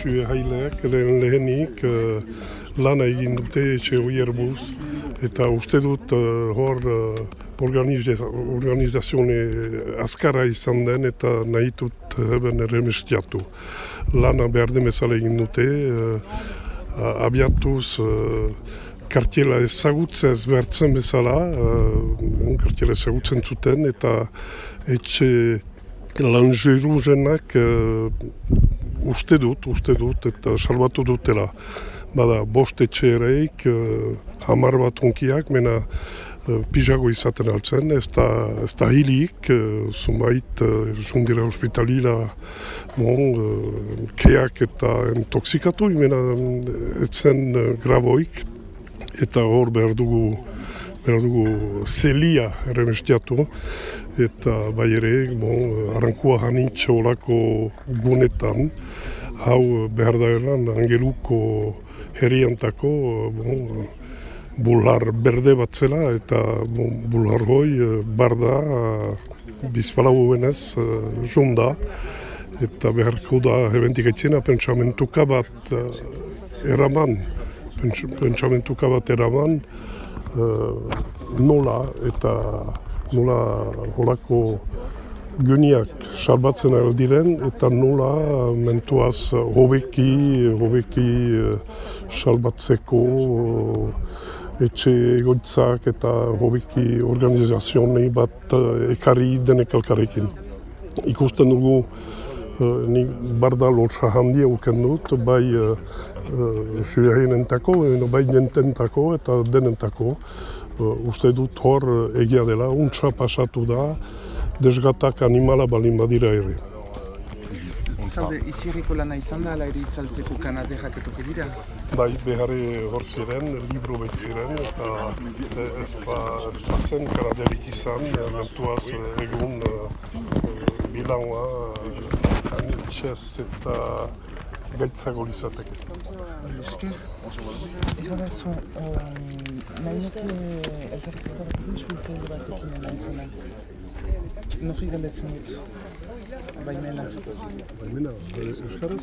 sue haileak lehen lehenik uh, lana egin dute etxe hori erbuz. Eta uste dut uh, hor uh, organizazione azkara izan den eta nahi dut heben remestiatu. Lana behar demezale egin dute, uh, abiatuz uh, kartiela ezagutzez behartzen bezala, uh, kartiela ezagutzen zuten eta etxe langeru jenak uh, uste dut, uste dut, eta salbatu dutela. Bada, bost etxe ereik, uh, hamar bat onkiak, mena uh, pijago izaten altzen, ez da, ez da hilik, uh, zumait, uh, zundira hospitalila, bon, uh, keak eta intoxikatu, mena ez zen uh, graboik, eta hor behar dugu behar dugu zelia erremestiatu eta bai ere, bon, arankua hanitz olako gunetan. Hau behar da eran angeluko herriantako bon, bular berde bat zela eta bon, bular hoi barda bizpalau benez junda. Eta beharko da ebentik aitzena pentsamentuka bat eraman. Pentsamentuka bat eraman nola eta nola holako guniak salbatzen diren eta nola mentuaz hobeki, hobeki uh, salbatzeko uh, etxe egoitzak eta hobeki organizazionei bat ekarri denek elkarrekin. Ikusten dugu ni barda lotsa handia uken dut, bai uh, uh, entako, bai nententako eta denentako. Uh, uste dut hor egia dela, untsa pasatu da, desgatak animala balin badira ere. Zalde, izirriko lana izan da, ala ere itzaltzeko kanaderak etoke dira? Bai, beharre hor ziren, libro bet ziren, eta ez pa, ez pa zen kanaderik izan, mentuaz egun uh, bilanua, uh, gaitzago lizateke. Esker, egan zu, nahi nuke elkarrizketa bat egin suizaide bat ekin emantzena. Nogi galdetzen dut, baimena. Baimena, euskaraz?